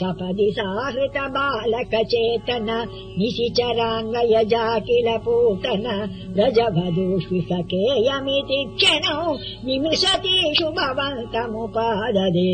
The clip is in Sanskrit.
सपदि साहृत बालक चेतन निशिचराङ्गयजा किल पूतन व्रज क्षणौ निमिषतीषु भवन्तमुपाददे